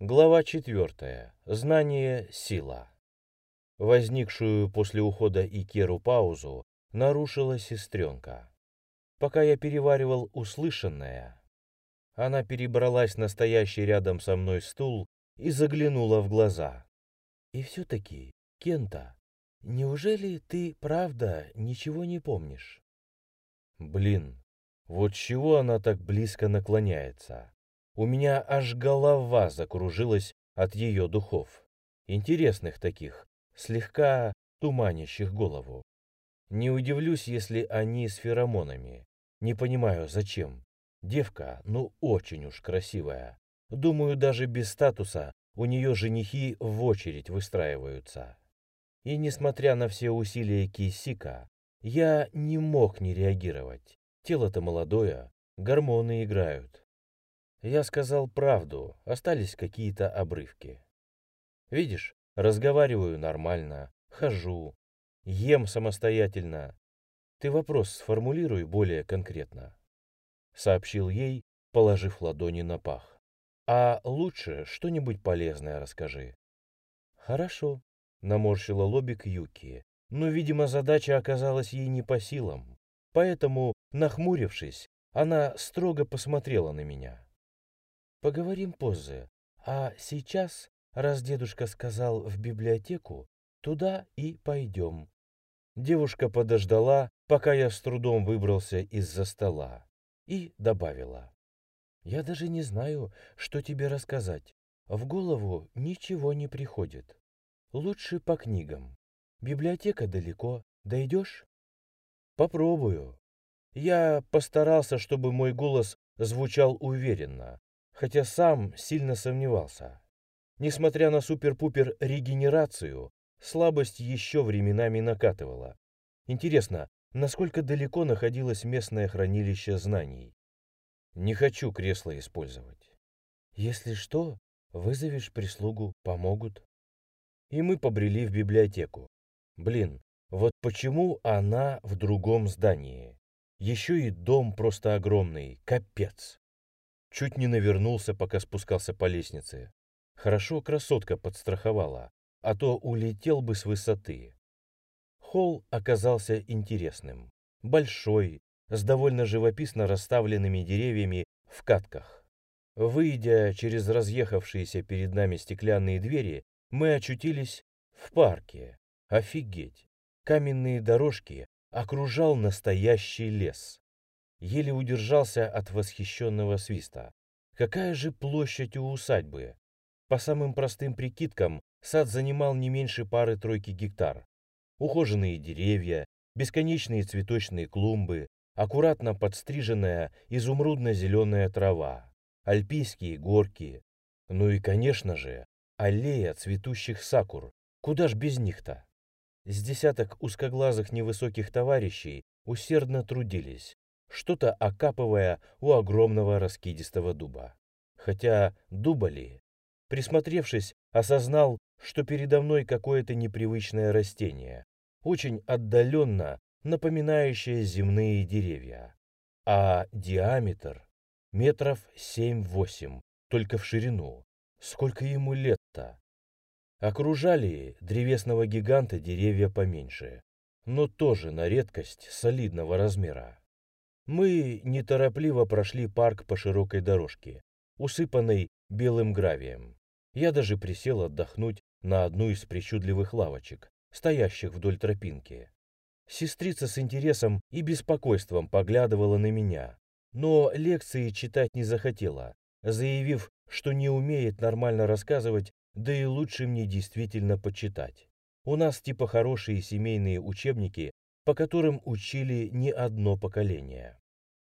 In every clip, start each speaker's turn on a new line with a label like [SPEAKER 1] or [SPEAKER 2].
[SPEAKER 1] Глава 4. Знание – сила. Возникшую после ухода Икеру паузу нарушила сестренка. Пока я переваривал услышанное, она перебралась на стоящий рядом со мной стул и заглянула в глаза. «И все-таки, Кента, неужели ты, правда, ничего не помнишь?» Блин, вот чего она так близко наклоняется? У меня аж голова закружилась от ее духов. Интересных таких, слегка туманящих голову. Не удивлюсь, если они с феромонами. Не понимаю, зачем. Девка, ну очень уж красивая. Думаю, даже без статуса у нее женихи в очередь выстраиваются. И несмотря на все усилия Кисика, я не мог не реагировать. Тело-то молодое, гормоны играют. Я сказал правду, остались какие-то обрывки. Видишь, разговариваю нормально, хожу, ем самостоятельно. Ты вопрос сформулируй более конкретно. Сообщил ей, положив ладони на пах. А лучше что-нибудь полезное расскажи. Хорошо, наморщила лобик Юки, но, видимо, задача оказалась ей не по силам. Поэтому, нахмурившись, она строго посмотрела на меня. «Поговорим позже, а сейчас, раз дедушка сказал в библиотеку, туда и пойдем». Девушка подождала, пока я с трудом выбрался из-за стола, и добавила. «Я даже не знаю, что тебе рассказать. В голову ничего не приходит. Лучше по книгам. Библиотека далеко. Дойдешь? Попробую. Я постарался, чтобы мой голос звучал уверенно, хотя сам сильно сомневался. Несмотря на супер-пупер регенерацию, слабость еще временами накатывала. Интересно, насколько далеко находилось местное хранилище знаний? Не хочу кресло использовать. Если что, вызовешь прислугу, помогут. И мы побрели в библиотеку. Блин, вот почему она в другом здании? Еще и дом просто огромный, капец. Чуть не навернулся, пока спускался по лестнице. Хорошо красотка подстраховала, а то улетел бы с высоты. Холл оказался интересным. Большой, с довольно живописно расставленными деревьями в катках. Выйдя через разъехавшиеся перед нами стеклянные двери, мы очутились в парке, Офигеть! Каменные дорожки окружал настоящий лес. Еле удержался от восхищенного свиста. Какая же площадь у усадьбы? По самым простым прикидкам, сад занимал не меньше пары-тройки гектар. Ухоженные деревья, бесконечные цветочные клумбы, аккуратно подстриженная изумрудно-зеленая трава, альпийские горки. Ну и, конечно же, аллея цветущих сакур. Куда ж без них-то? С десяток узкоглазых невысоких товарищей усердно трудились, что-то окапывая у огромного раскидистого дуба. Хотя дуба ли? Присмотревшись, осознал, что передо мной какое-то непривычное растение, очень отдаленно напоминающее земные деревья. А диаметр метров семь-восемь, только в ширину. Сколько ему лет-то? Окружали древесного гиганта деревья поменьше, но тоже на редкость солидного размера. Мы неторопливо прошли парк по широкой дорожке, усыпанной белым гравием. Я даже присел отдохнуть на одну из причудливых лавочек, стоящих вдоль тропинки. Сестрица с интересом и беспокойством поглядывала на меня, но лекции читать не захотела, заявив, что не умеет нормально рассказывать да и лучше мне действительно почитать. У нас типа хорошие семейные учебники, по которым учили не одно поколение.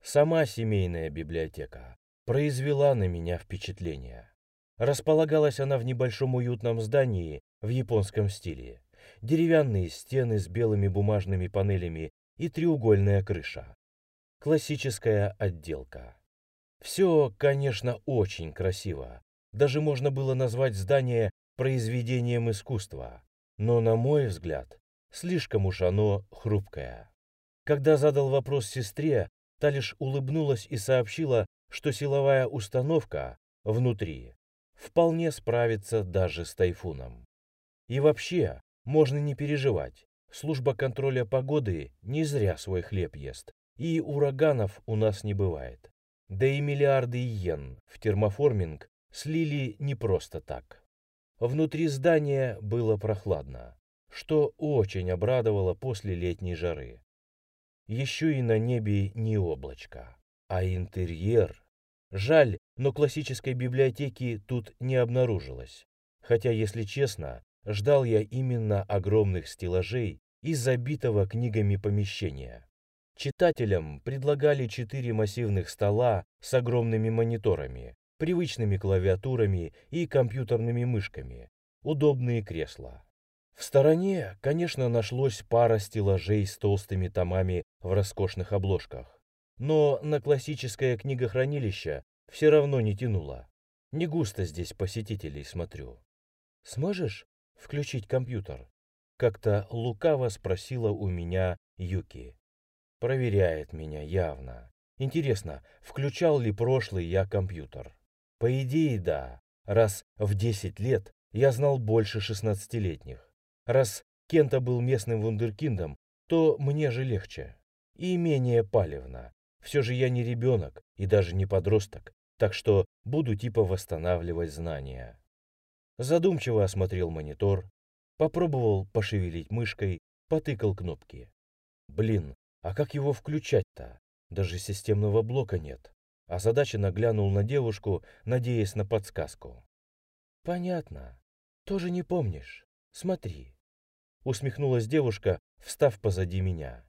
[SPEAKER 1] Сама семейная библиотека произвела на меня впечатление. Располагалась она в небольшом уютном здании в японском стиле. Деревянные стены с белыми бумажными панелями и треугольная крыша. Классическая отделка. Все, конечно, очень красиво, даже можно было назвать здание произведением искусства. Но, на мой взгляд, слишком уж оно хрупкое. Когда задал вопрос сестре, та лишь улыбнулась и сообщила, что силовая установка внутри вполне справится даже с тайфуном. И вообще, можно не переживать. Служба контроля погоды не зря свой хлеб ест, и ураганов у нас не бывает. Да и миллиарды йен в термоформинг слили не просто так. Внутри здания было прохладно, что очень обрадовало после летней жары. Еще и на небе не облачко, а интерьер. Жаль, но классической библиотеки тут не обнаружилось. Хотя, если честно, ждал я именно огромных стеллажей и забитого книгами помещения. Читателям предлагали четыре массивных стола с огромными мониторами, привычными клавиатурами и компьютерными мышками, удобные кресла. В стороне, конечно, нашлось пара стеллажей с толстыми томами в роскошных обложках. Но на классическое книгохранилище все равно не тянуло. Не густо здесь посетителей смотрю. «Сможешь включить компьютер?» Как-то лукаво спросила у меня Юки. Проверяет меня явно. Интересно, включал ли прошлый я компьютер? По идее, да. Раз в 10 лет я знал больше 16-летних. Раз Кента был местным вундеркиндом, то мне же легче. И менее палевно. Все же я не ребенок и даже не подросток, так что буду типа восстанавливать знания. Задумчиво осмотрел монитор, попробовал пошевелить мышкой, потыкал кнопки. Блин, а как его включать-то? Даже системного блока нет озадаченно глянул на девушку, надеясь на подсказку. «Понятно. Тоже не помнишь. Смотри». Усмехнулась девушка, встав позади меня.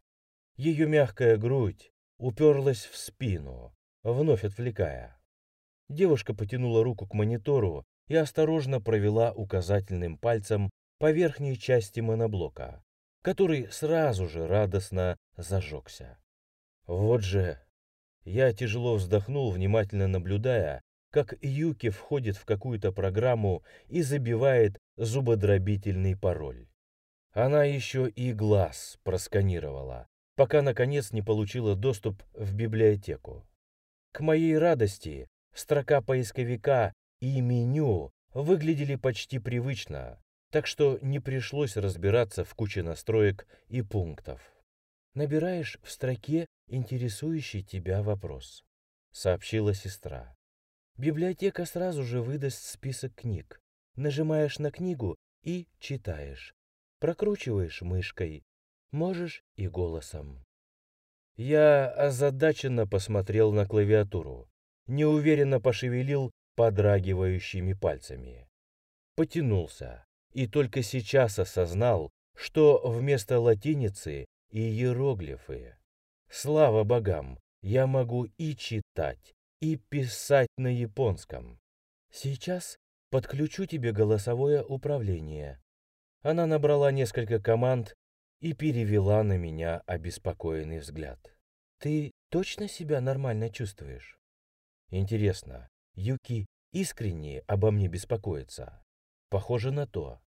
[SPEAKER 1] Ее мягкая грудь уперлась в спину, вновь отвлекая. Девушка потянула руку к монитору и осторожно провела указательным пальцем по верхней части моноблока, который сразу же радостно зажегся. Вот же я тяжело вздохнул, внимательно наблюдая, как Юки входит в какую-то программу и забивает зубодробительный пароль. Она еще и глаз просканировала, пока наконец не получила доступ в библиотеку. К моей радости, строка поисковика и меню выглядели почти привычно, так что не пришлось разбираться в куче настроек и пунктов. Набираешь в строке интересующий тебя вопрос», — сообщила сестра. «Библиотека сразу же выдаст список книг. Нажимаешь на книгу и читаешь. Прокручиваешь мышкой. Можешь и голосом». Я озадаченно посмотрел на клавиатуру, неуверенно пошевелил подрагивающими пальцами. Потянулся и только сейчас осознал, что вместо латиницы и иероглифы. Слава богам, я могу и читать, и писать на японском. Сейчас подключу тебе голосовое управление. Она набрала несколько команд и перевела на меня обеспокоенный взгляд. Ты точно себя нормально чувствуешь? Интересно, Юки искренне обо мне беспокоится? Похоже на то.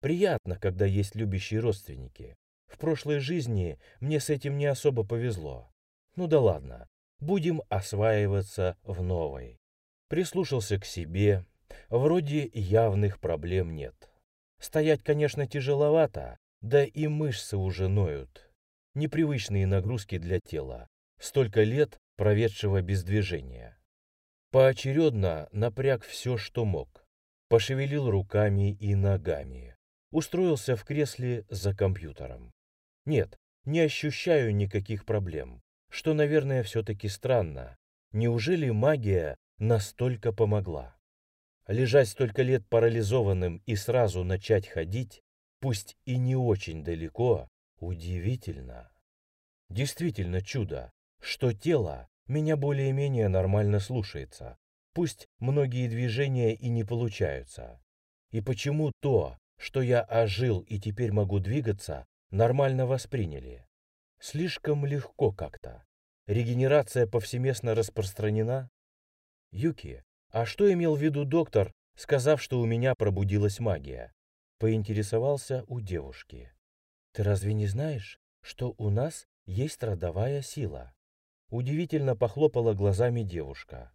[SPEAKER 1] Приятно, когда есть любящие родственники. В прошлой жизни мне с этим не особо повезло. Ну да ладно, будем осваиваться в новой. Прислушался к себе, вроде явных проблем нет. Стоять, конечно, тяжеловато, да и мышцы уже ноют. Непривычные нагрузки для тела, столько лет проведшего без движения. Поочередно напряг все, что мог. Пошевелил руками и ногами. Устроился в кресле за компьютером. Нет, не ощущаю никаких проблем, что, наверное, все-таки странно. Неужели магия настолько помогла? Лежать столько лет парализованным и сразу начать ходить, пусть и не очень далеко, удивительно. Действительно чудо, что тело меня более-менее нормально слушается, пусть многие движения и не получаются. И почему то, что я ожил и теперь могу двигаться, нормально восприняли. Слишком легко как-то. Регенерация повсеместно распространена. Юки, а что имел в виду доктор, сказав, что у меня пробудилась магия? Поинтересовался у девушки. Ты разве не знаешь, что у нас есть родовая сила? Удивительно похлопала глазами девушка,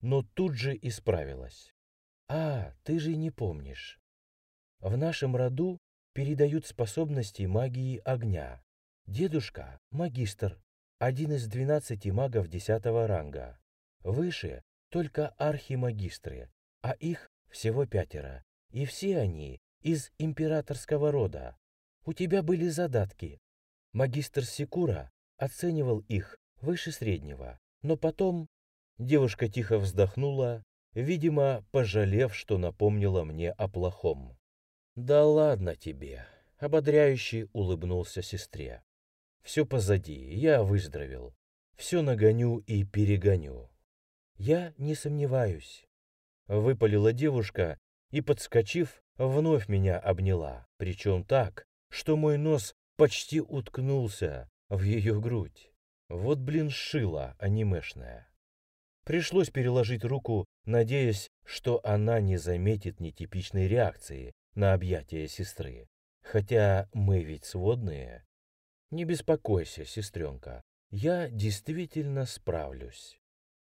[SPEAKER 1] но тут же исправилась. А, ты же не помнишь. В нашем роду передают способности магии огня. Дедушка – магистр, один из двенадцати магов десятого ранга. Выше только архимагистры, а их всего пятеро. И все они из императорского рода. У тебя были задатки. Магистр Секура оценивал их выше среднего, но потом девушка тихо вздохнула, видимо, пожалев, что напомнила мне о плохом. «Да ладно тебе!» — ободряюще улыбнулся сестре. «Все позади, я выздоровел. Все нагоню и перегоню». «Я не сомневаюсь», — выпалила девушка и, подскочив, вновь меня обняла, причем так, что мой нос почти уткнулся в ее грудь. Вот, блин, шила анимешная. Пришлось переложить руку, надеясь, что она не заметит нетипичной реакции на объятия сестры. Хотя мы ведь сводные. Не беспокойся, сестренка, я действительно справлюсь.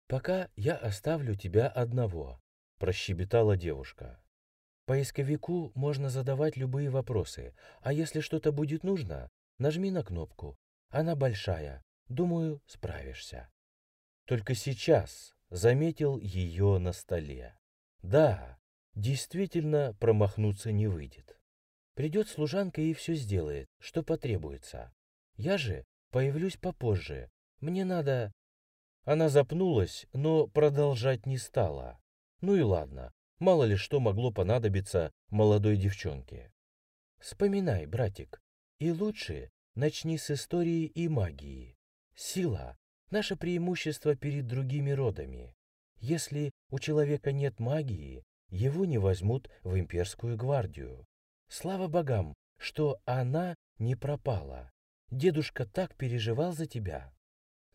[SPEAKER 1] Пока я оставлю тебя одного, прощебетала девушка. Поисковику можно задавать любые вопросы, а если что-то будет нужно, нажми на кнопку. Она большая, думаю, справишься. Только сейчас заметил ее на столе. Да, действительно промахнуться не выйдет. Придет служанка и все сделает, что потребуется. Я же появлюсь попозже. Мне надо... Она запнулась, но продолжать не стала. Ну и ладно, Мало ли что могло понадобиться молодой девчонке. Вспоминай, братик, и лучше начни с истории и магии. Сила – наше преимущество перед другими родами. Если у человека нет магии, его не возьмут в имперскую гвардию. Слава богам, что она не пропала. Дедушка так переживал за тебя.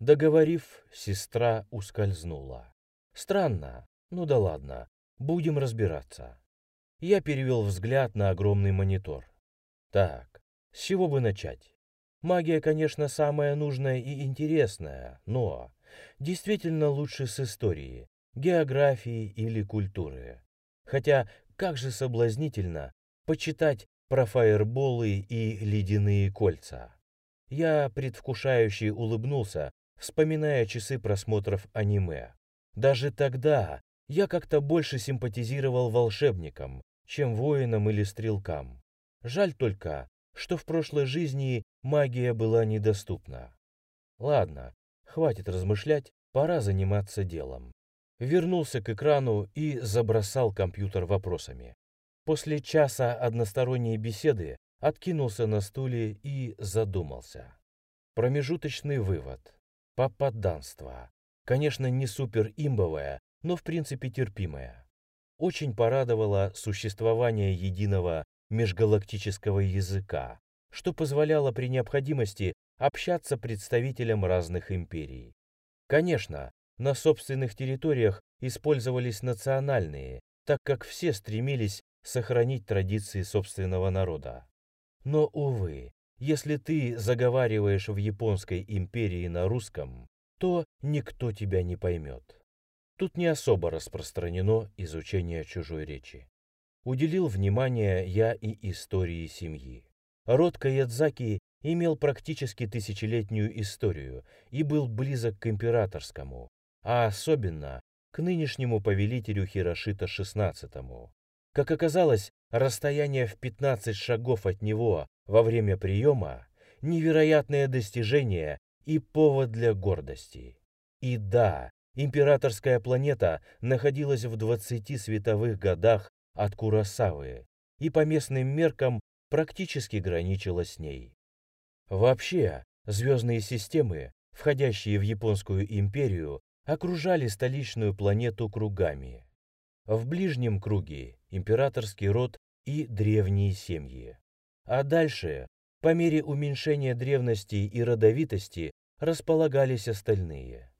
[SPEAKER 1] Договорив, сестра ускользнула. Странно, ну да ладно, Будем разбираться. Я перевел взгляд на огромный монитор. Так, с чего бы начать? Магия, конечно, самая нужная и интересная, но действительно лучше с истории, географии или культуры. Хотя, как же соблазнительно почитать про фаерболы и ледяные кольца. Я предвкушающе улыбнулся, вспоминая часы просмотров аниме. Даже тогда я как-то больше симпатизировал волшебникам, чем воинам или стрелкам. Жаль только, что в прошлой жизни магия была недоступна. Ладно, хватит размышлять, пора заниматься делом. Вернулся к экрану и забросал компьютер вопросами. После часа односторонней беседы откинулся на стуле и задумался. Промежуточный вывод. Попаданство. Конечно, не супер-имбовое, но в принципе терпимая. Очень порадовало существование единого межгалактического языка, что позволяло при необходимости общаться представителям разных империй. Конечно, на собственных территориях использовались национальные, так как все стремились сохранить традиции собственного народа. Но, увы, если ты заговариваешь в Японской империи на русском, то никто тебя не поймет. Тут не особо распространено изучение чужой речи. Уделил внимание я и истории семьи. Род Каядзаки имел практически тысячелетнюю историю и был близок к императорскому, а особенно к нынешнему повелителю Хирошита XVI. Как оказалось, расстояние в 15 шагов от него во время приема – невероятное достижение и повод для гордости. И да, Императорская планета находилась в 20 световых годах от Курасавы и по местным меркам практически граничила с ней. Вообще, звездные системы, входящие в Японскую империю, окружали столичную планету кругами. В ближнем круге императорский род и древние семьи. А дальше, по мере уменьшения древности и родовитости, располагались остальные.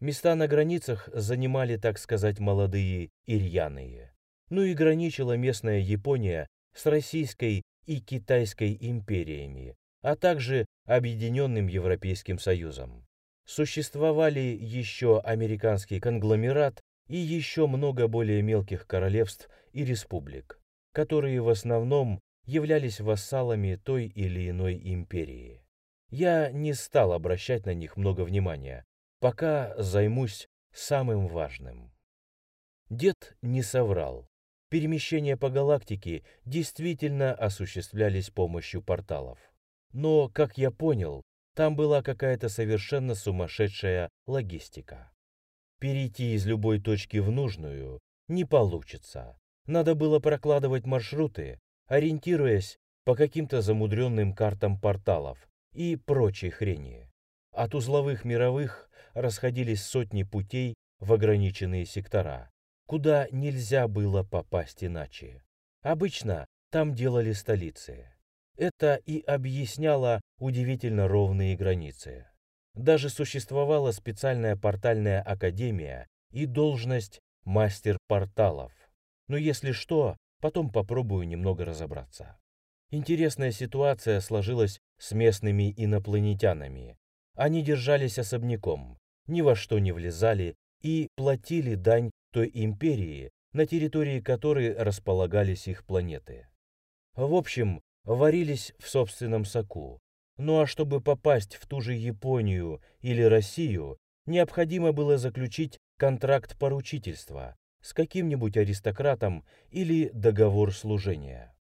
[SPEAKER 1] Места на границах занимали, так сказать, молодые ирьяные. Ну и граничила местная Япония с Российской и Китайской империями, а также Объединенным Европейским Союзом. Существовали еще американский конгломерат и еще много более мелких королевств и республик, которые в основном являлись вассалами той или иной империи. Я не стал обращать на них много внимания, пока займусь самым важным. Дед не соврал. Перемещения по галактике действительно осуществлялись помощью порталов. Но, как я понял, там была какая-то совершенно сумасшедшая логистика. Перейти из любой точки в нужную не получится. Надо было прокладывать маршруты, ориентируясь по каким-то замудренным картам порталов и прочей хрени. От узловых мировых расходились сотни путей в ограниченные сектора, куда нельзя было попасть иначе. Обычно там делали столицы. Это и объясняло удивительно ровные границы. Даже существовала специальная портальная академия и должность мастер порталов. Но если что, потом попробую немного разобраться. Интересная ситуация сложилась с местными инопланетянами. Они держались особняком, ни во что не влезали и платили дань той империи, на территории которой располагались их планеты. В общем, варились в собственном соку. Ну а чтобы попасть в ту же Японию или Россию, необходимо было заключить контракт поручительства с каким-нибудь аристократом или договор служения.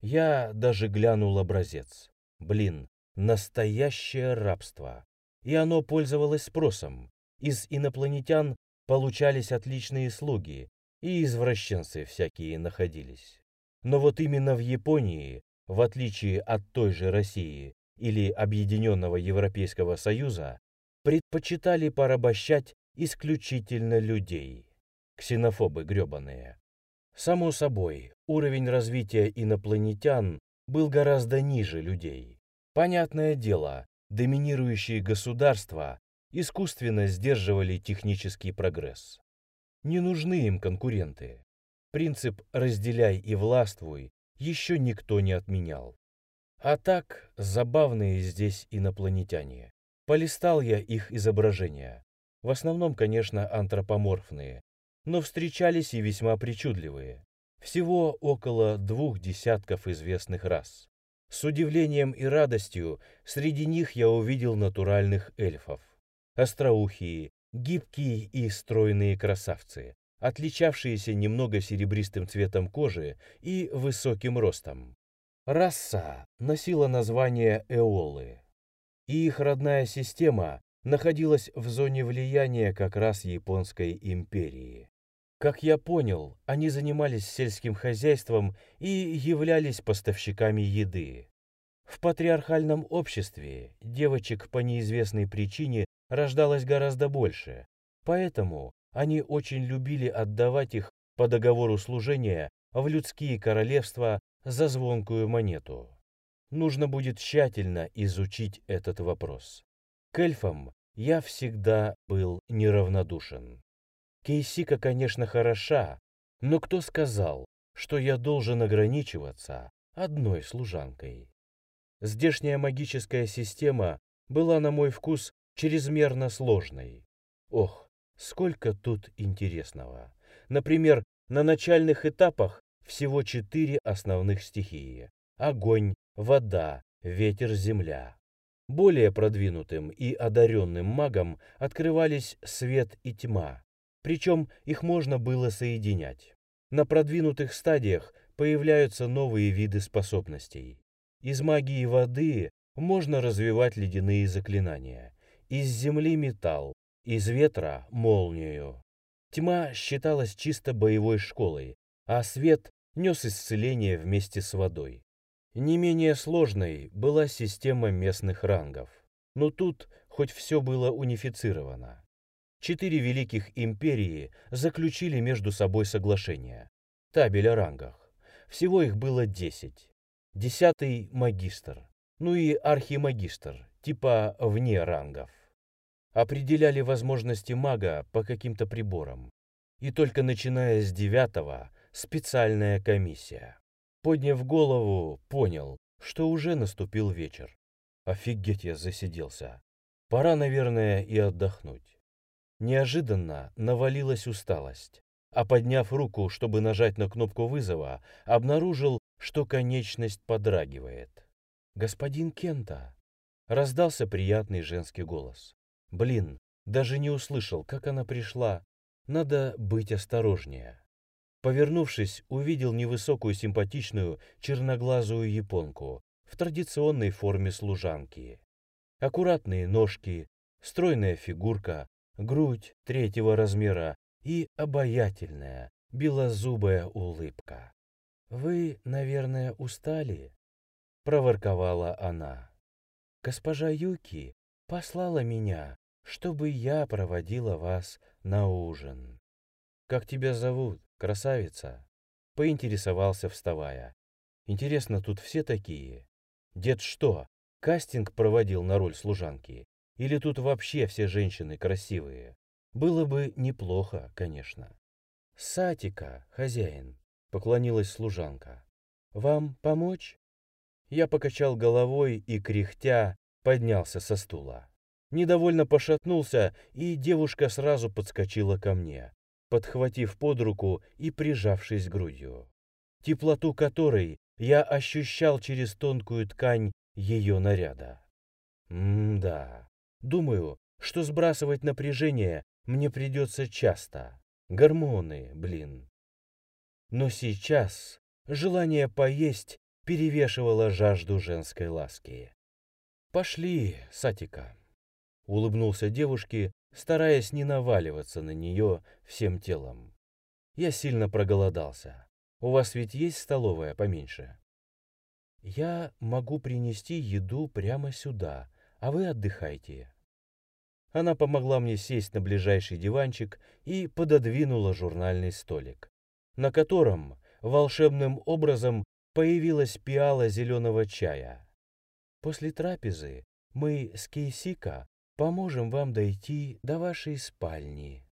[SPEAKER 1] Я даже глянул образец. Блин, настоящее рабство. И оно пользовалось спросом. Из инопланетян получались отличные слуги, и извращенцы всякие находились. Но вот именно в Японии, в отличие от той же России или Объединенного Европейского Союза, предпочитали порабощать исключительно людей. Ксенофобы гребаные. Само собой, уровень развития инопланетян был гораздо ниже людей. Понятное дело, доминирующие государства искусственно сдерживали технический прогресс. Не нужны им конкуренты. Принцип «разделяй и властвуй» еще никто не отменял. А так, забавные здесь инопланетяне. Полистал я их изображения. В основном, конечно, антропоморфные, но встречались и весьма причудливые. Всего около двух десятков известных рас. С удивлением и радостью среди них я увидел натуральных эльфов остроухие, гибкие и стройные красавцы, отличавшиеся немного серебристым цветом кожи и высоким ростом. Раса носила название Эолы, и их родная система находилась в зоне влияния как раз Японской империи. Как я понял, они занимались сельским хозяйством и являлись поставщиками еды. В патриархальном обществе девочек по неизвестной причине рождалось гораздо больше, поэтому они очень любили отдавать их по договору служения в людские королевства за звонкую монету. Нужно будет тщательно изучить этот вопрос. К эльфам я всегда был неравнодушен. Кейсика, конечно, хороша, но кто сказал, что я должен ограничиваться одной служанкой? Здешняя магическая система была, на мой вкус, чрезмерно сложной. Ох, сколько тут интересного. Например, на начальных этапах всего четыре основных стихии. Огонь, вода, ветер, земля. Более продвинутым и одаренным магам открывались свет и тьма. Причем их можно было соединять. На продвинутых стадиях появляются новые виды способностей. Из магии воды можно развивать ледяные заклинания. Из земли металл, из ветра молнию. Тьма считалась чисто боевой школой, а свет нес исцеление вместе с водой. Не менее сложной была система местных рангов. Но тут хоть все было унифицировано. Четыре великих империи заключили между собой соглашение. Табель о рангах. Всего их было десять. Десятый – магистр. Ну и архимагистр, типа вне рангов определяли возможности мага по каким-то приборам. И только начиная с девятого специальная комиссия. Подняв голову, понял, что уже наступил вечер. Офигеть я засиделся. Пора, наверное, и отдохнуть. Неожиданно навалилась усталость, а подняв руку, чтобы нажать на кнопку вызова, обнаружил, что конечность подрагивает. «Господин Кента!» Раздался приятный женский голос. «Блин, даже не услышал, как она пришла. Надо быть осторожнее». Повернувшись, увидел невысокую симпатичную черноглазую японку в традиционной форме служанки. Аккуратные ножки, стройная фигурка, грудь третьего размера и обаятельная, белозубая улыбка. «Вы, наверное, устали?» — проворковала она. «Госпожа Юки послала меня, чтобы я проводила вас на ужин». «Как тебя зовут, красавица?» — поинтересовался, вставая. «Интересно, тут все такие? Дед что, кастинг проводил на роль служанки? Или тут вообще все женщины красивые? Было бы неплохо, конечно. «Сатика, хозяин», — поклонилась служанка. «Вам помочь?» Я покачал головой и, кряхтя, поднялся со стула. Недовольно пошатнулся, и девушка сразу подскочила ко мне, подхватив под руку и прижавшись грудью, теплоту которой я ощущал через тонкую ткань ее наряда. М-да, Думаю, что сбрасывать напряжение мне придется часто. Гормоны, блин. Но сейчас желание поесть перевешивало жажду женской ласки. «Пошли, Сатика», — улыбнулся девушке, стараясь не наваливаться на нее всем телом. «Я сильно проголодался. У вас ведь есть столовая поменьше?» «Я могу принести еду прямо сюда», а вы отдыхайте». Она помогла мне сесть на ближайший диванчик и пододвинула журнальный столик, на котором волшебным образом появилась пиала зеленого чая. После трапезы мы с Кейсика поможем вам дойти до вашей спальни.